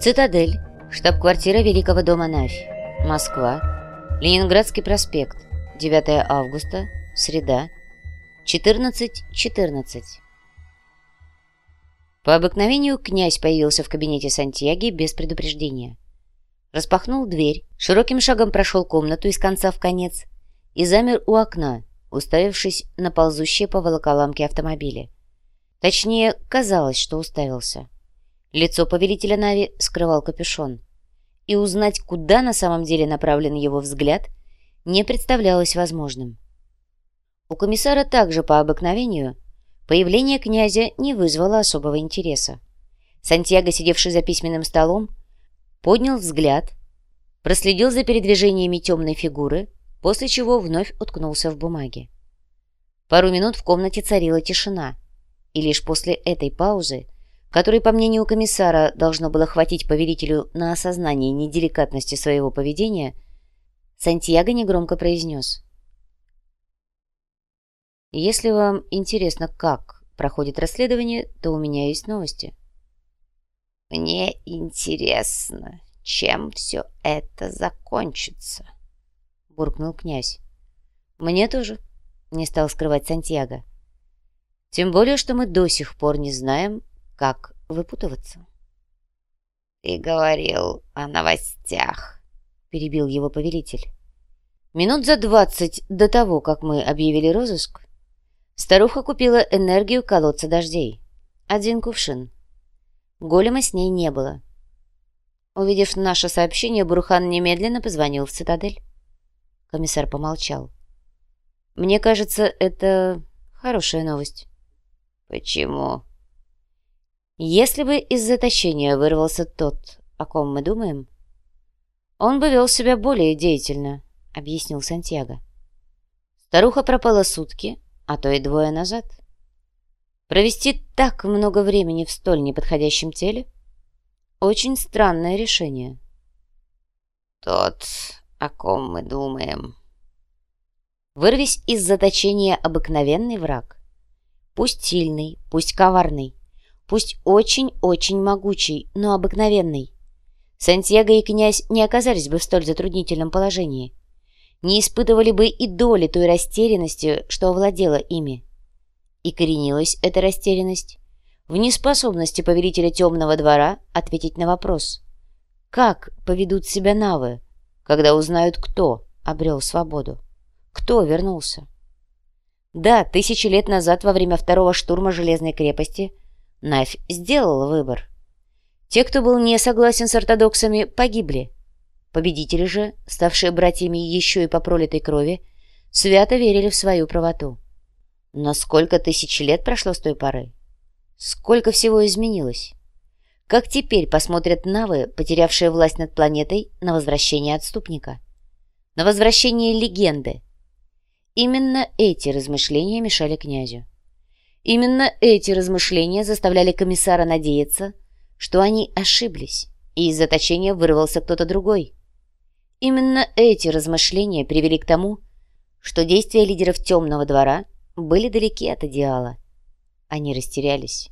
Цитадель, штаб-квартира Великого дома Нафь, Москва, Ленинградский проспект, 9 августа, среда, 14.14. 14. По обыкновению князь появился в кабинете Сантьяги без предупреждения. Распахнул дверь, широким шагом прошел комнату из конца в конец и замер у окна, уставившись на ползущие по волоколамке автомобили. Точнее, казалось, что уставился. Лицо повелителя Нави скрывал капюшон. И узнать, куда на самом деле направлен его взгляд, не представлялось возможным. У комиссара также по обыкновению появление князя не вызвало особого интереса. Сантьяго, сидевший за письменным столом, поднял взгляд, проследил за передвижениями темной фигуры, после чего вновь уткнулся в бумаге. Пару минут в комнате царила тишина, и лишь после этой паузы, которой, по мнению комиссара, должно было хватить повелителю на осознание неделикатности своего поведения, Сантьяго негромко произнес. «Если вам интересно, как проходит расследование, то у меня есть новости». «Мне интересно, чем все это закончится?» — буркнул князь. «Мне тоже», — не стал скрывать Сантьяго. «Тем более, что мы до сих пор не знаем, как выпутываться». «Ты говорил о новостях», — перебил его повелитель. Минут за двадцать до того, как мы объявили розыск, старуха купила энергию колодца дождей. Один кувшин. Голема с ней не было. Увидев наше сообщение, Бурхан немедленно позвонил в цитадель. Комиссар помолчал. «Мне кажется, это хорошая новость». «Почему?» «Если бы из заточения вырвался тот, о ком мы думаем, он бы вел себя более деятельно», — объяснил Сантьяго. «Старуха пропала сутки, а то и двое назад». Провести так много времени в столь неподходящем теле — очень странное решение. Тот, о ком мы думаем. Вырвись из заточения обыкновенный враг. Пусть сильный, пусть коварный, пусть очень-очень могучий, но обыкновенный. Сантьяго и князь не оказались бы в столь затруднительном положении. Не испытывали бы и доли той растерянности, что овладела ими. И коренилась эта растерянность в неспособности повелителя темного двора ответить на вопрос, как поведут себя навы, когда узнают, кто обрел свободу, кто вернулся. Да, тысячи лет назад, во время второго штурма Железной крепости, Навь сделала выбор. Те, кто был не согласен с ортодоксами, погибли. Победители же, ставшие братьями еще и по пролитой крови, свято верили в свою правоту. Но сколько тысяч лет прошло с той поры? Сколько всего изменилось? Как теперь посмотрят навы, потерявшие власть над планетой, на возвращение отступника? На возвращение легенды? Именно эти размышления мешали князю. Именно эти размышления заставляли комиссара надеяться, что они ошиблись, и из заточения вырвался кто-то другой. Именно эти размышления привели к тому, что действия лидеров Темного двора – были далеки от идеала. Они растерялись.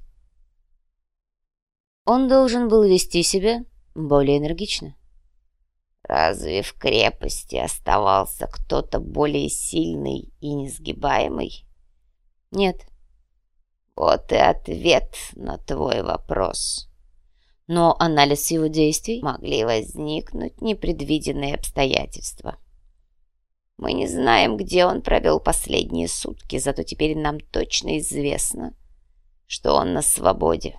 Он должен был вести себя более энергично. Разве в крепости оставался кто-то более сильный и несгибаемый? Нет. Вот и ответ на твой вопрос. Но анализ его действий могли возникнуть непредвиденные обстоятельства. Мы не знаем, где он провел последние сутки, зато теперь нам точно известно, что он на свободе.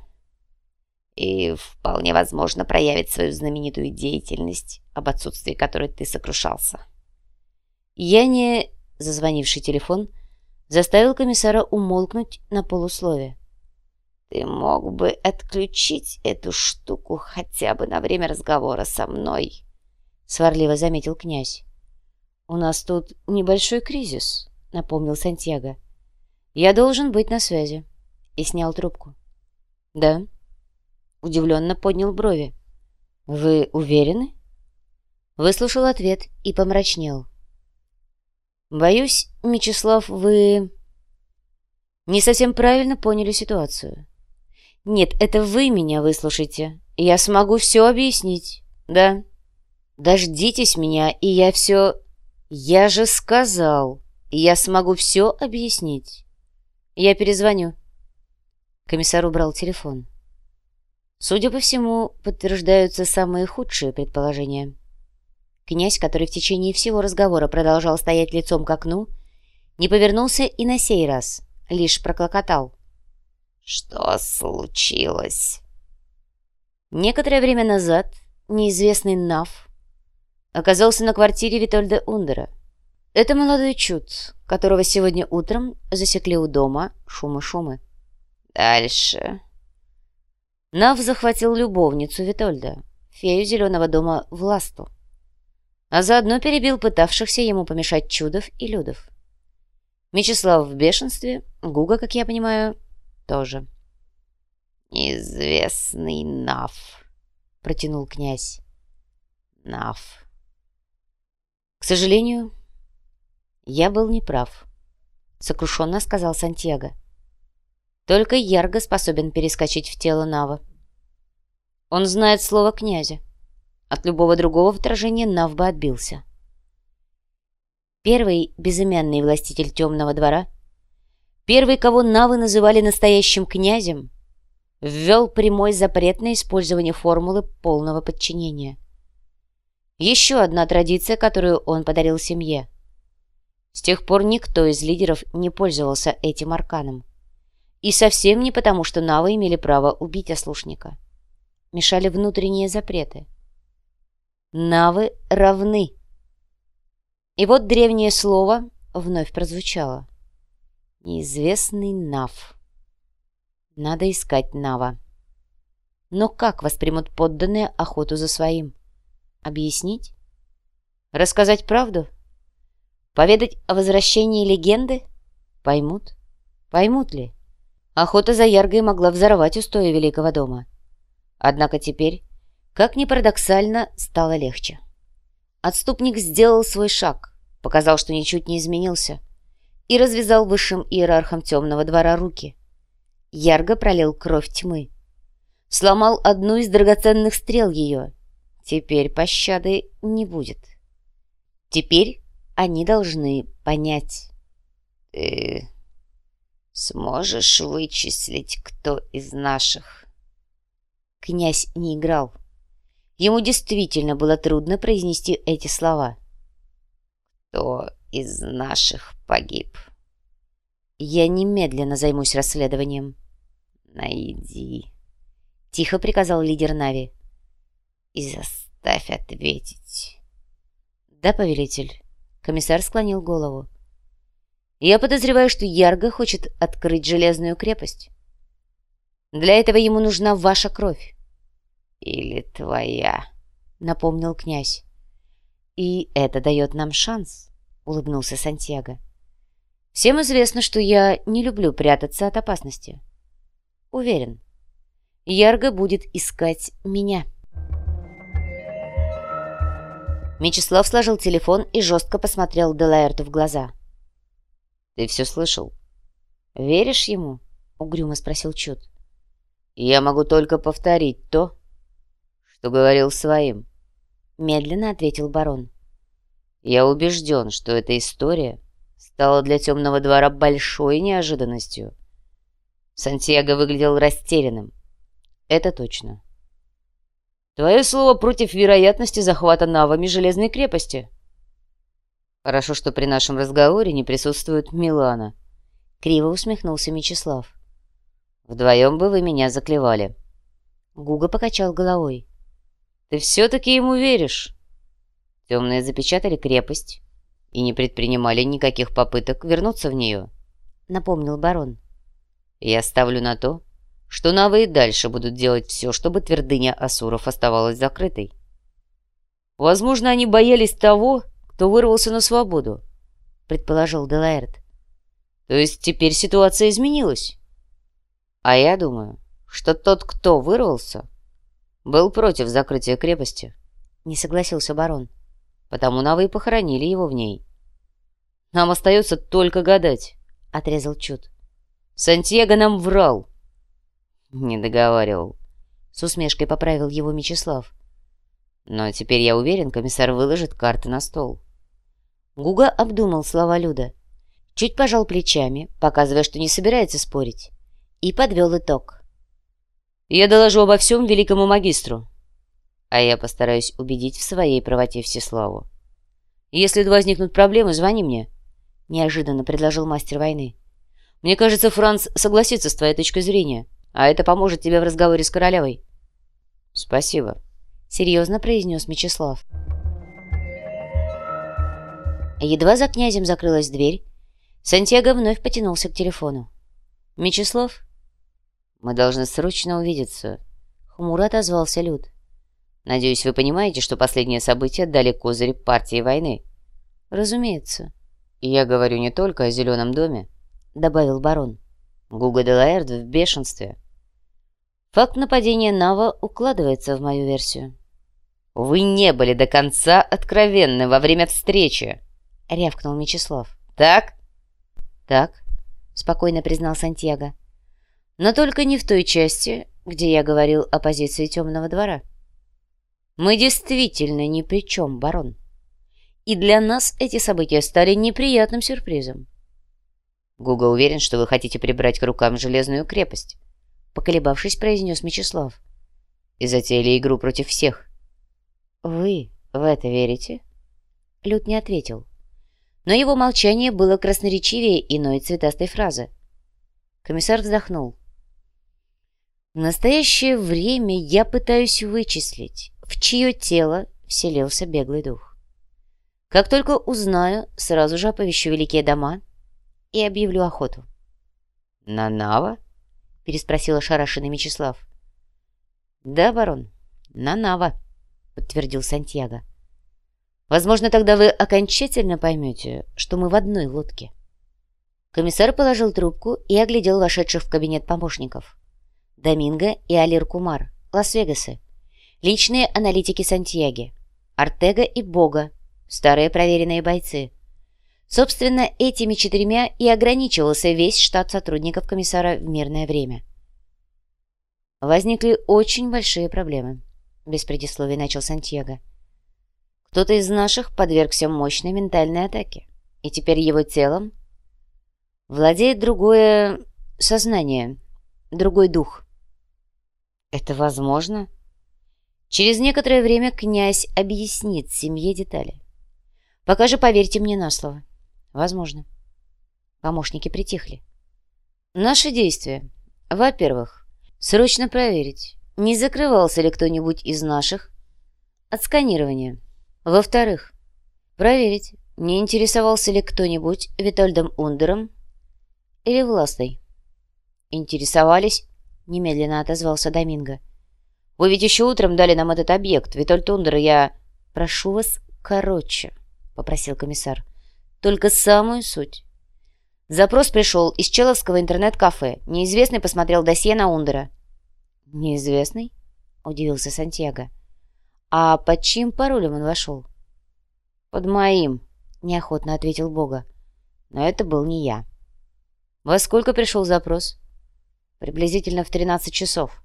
И вполне возможно проявит свою знаменитую деятельность, об отсутствии которой ты сокрушался. Я не... Зазвонивший телефон заставил комиссара умолкнуть на полуслове. Ты мог бы отключить эту штуку хотя бы на время разговора со мной, сварливо заметил князь. «У нас тут небольшой кризис», — напомнил Сантьяго. «Я должен быть на связи». И снял трубку. «Да?» Удивленно поднял брови. «Вы уверены?» Выслушал ответ и помрачнел. «Боюсь, Мечислав, вы...» «Не совсем правильно поняли ситуацию. Нет, это вы меня выслушайте Я смогу все объяснить, да? Дождитесь меня, и я все... Я же сказал, я смогу все объяснить. Я перезвоню. Комиссар убрал телефон. Судя по всему, подтверждаются самые худшие предположения. Князь, который в течение всего разговора продолжал стоять лицом к окну, не повернулся и на сей раз, лишь проклокотал. «Что случилось?» Некоторое время назад неизвестный Нав оказался на квартире Витольда Ундера. Это молодой чуд, которого сегодня утром засекли у дома шумы-шумы. «Дальше...» Нав захватил любовницу Витольда, фею Зеленого дома Власту, а заодно перебил пытавшихся ему помешать Чудов и Людов. Мечислав в бешенстве, Гуга, как я понимаю, тоже. «Известный Нав», — протянул князь. «Нав». «К сожалению, я был неправ», — сокрушенно сказал Сантьяго. Только Ярго способен перескочить в тело Нава. Он знает слово князя. От любого другого вторжения Нав бы отбился. Первый безымянный властитель темного двора, первый, кого Навы называли настоящим князем, ввел прямой запрет на использование формулы полного подчинения. Еще одна традиция, которую он подарил семье. С тех пор никто из лидеров не пользовался этим арканом. И совсем не потому, что навы имели право убить ослушника. Мешали внутренние запреты. Навы равны. И вот древнее слово вновь прозвучало. Неизвестный Нав. Надо искать Нава. Но как воспримут подданные охоту за своим? Объяснить? Рассказать правду? Поведать о возвращении легенды? Поймут? Поймут ли? Охота за Яргой могла взорвать устои Великого дома. Однако теперь, как ни парадоксально, стало легче. Отступник сделал свой шаг, показал, что ничуть не изменился, и развязал высшим иерархам темного двора руки. Ярго пролил кровь тьмы. Сломал одну из драгоценных стрел ее. Теперь пощады не будет. Теперь они должны понять. «Ты Сможешь вычислить, кто из наших?» Князь не играл. Ему действительно было трудно произнести эти слова. «Кто из наших погиб?» «Я немедленно займусь расследованием». «Найди», — тихо приказал лидер Нави. «И заставь ответить». «Да, повелитель». Комиссар склонил голову. Я подозреваю, что Ярго хочет открыть железную крепость. Для этого ему нужна ваша кровь. Или твоя, напомнил князь. И это дает нам шанс, улыбнулся Сантьяго. Всем известно, что я не люблю прятаться от опасности. Уверен, Ярго будет искать меня. Мечислав сложил телефон и жестко посмотрел Делаэрту в глаза. «Ты все слышал?» «Веришь ему?» — угрюмо спросил Чуд. «Я могу только повторить то, что говорил своим», — медленно ответил барон. «Я убежден, что эта история стала для темного двора большой неожиданностью». Сантьяго выглядел растерянным. «Это точно». «Твое слово против вероятности захвата навами Железной крепости?» Хорошо, что при нашем разговоре не присутствует Милана. Криво усмехнулся Мечислав. Вдвоем бы вы меня заклевали. Гуга покачал головой. Ты все-таки ему веришь? Темные запечатали крепость и не предпринимали никаких попыток вернуться в нее, напомнил барон. Я ставлю на то, что навы и дальше будут делать все, чтобы твердыня Асуров оставалась закрытой. Возможно, они боялись того, кто вырвался на свободу», — предположил Делаэрт. «То есть теперь ситуация изменилась?» «А я думаю, что тот, кто вырвался, был против закрытия крепости», — не согласился барон. «Потому навы и похоронили его в ней». «Нам остается только гадать», — отрезал Чуд. «Сантьяго нам врал». «Не договаривал». С усмешкой поправил его Мечислав. «Но теперь я уверен, комиссар выложит карты на стол». Гуга обдумал слова Люда. Чуть пожал плечами, показывая, что не собирается спорить, и подвел итог. «Я доложу обо всем великому магистру, а я постараюсь убедить в своей правоте Всеславу. Если возникнут проблемы, звони мне», — неожиданно предложил мастер войны. «Мне кажется, Франц согласится с твоей точкой зрения, а это поможет тебе в разговоре с королевой». «Спасибо», — серьезно произнес Мечислав. Едва за князем закрылась дверь, Сантьяго вновь потянулся к телефону. «Мечислав?» «Мы должны срочно увидеться», — хмуро отозвался Люд. «Надеюсь, вы понимаете, что последние события дали козырь партии войны?» «Разумеется». «Я говорю не только о Зеленом доме», — добавил барон. «Гуга де в бешенстве». Факт нападения Нава укладывается в мою версию. «Вы не были до конца откровенны во время встречи», — рявкнул Мечислав. «Так?» «Так», — спокойно признал Сантьяго. «Но только не в той части, где я говорил о позиции темного двора. Мы действительно ни при чем, барон. И для нас эти события стали неприятным сюрпризом». «Гуга уверен, что вы хотите прибрать к рукам железную крепость», — поколебавшись, произнес Мечислав. «И затеяли игру против всех». «Вы в это верите?» Люд не ответил но его молчание было красноречивее иной цветастой фразы. Комиссар вздохнул. В настоящее время я пытаюсь вычислить, в чье тело вселился беглый дух. Как только узнаю, сразу же оповещу великие дома и объявлю охоту. «На Нава?» — переспросил ошарашенный Мечислав. «Да, барон, на Нава», — подтвердил Сантьяго. Возможно, тогда вы окончательно поймете, что мы в одной лодке. Комиссар положил трубку и оглядел вошедших в кабинет помощников. Доминго и Алир Кумар, Лас-Вегасы. Личные аналитики Сантьяги. Артега и Бога, старые проверенные бойцы. Собственно, этими четырьмя и ограничивался весь штат сотрудников комиссара в мирное время. Возникли очень большие проблемы. Без предисловий начал Сантьяго. Кто-то из наших подвергся мощной ментальной атаке, и теперь его телом владеет другое сознание, другой дух. Это возможно? Через некоторое время князь объяснит семье детали. Пока же поверьте мне на слово. Возможно. Помощники притихли. Наши действия. Во-первых, срочно проверить, не закрывался ли кто-нибудь из наших от сканирования. Во-вторых, проверить, не интересовался ли кто-нибудь Витольдом Ундером или Властой. «Интересовались?» — немедленно отозвался Доминго. «Вы ведь еще утром дали нам этот объект, Витольд Ундер, я...» «Прошу вас короче», — попросил комиссар. «Только самую суть». Запрос пришел из Человского интернет-кафе. Неизвестный посмотрел досье на Ундера. «Неизвестный?» — удивился Сантьяго. «А под чьим паролем он вошел?» «Под моим», — неохотно ответил Бога. «Но это был не я». «Во сколько пришел запрос?» «Приблизительно в 13 часов».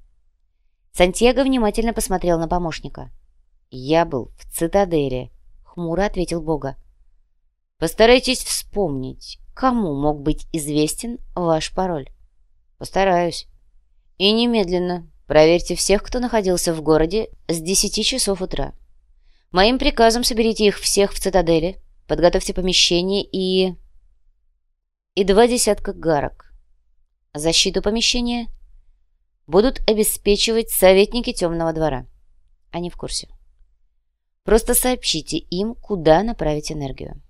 Сантьяго внимательно посмотрел на помощника. «Я был в цитадели», — хмуро ответил Бога. «Постарайтесь вспомнить, кому мог быть известен ваш пароль». «Постараюсь». «И немедленно Проверьте всех, кто находился в городе с 10 часов утра. Моим приказом соберите их всех в цитадели, подготовьте помещение и... и два десятка гарок. Защиту помещения будут обеспечивать советники темного двора. Они в курсе. Просто сообщите им, куда направить энергию.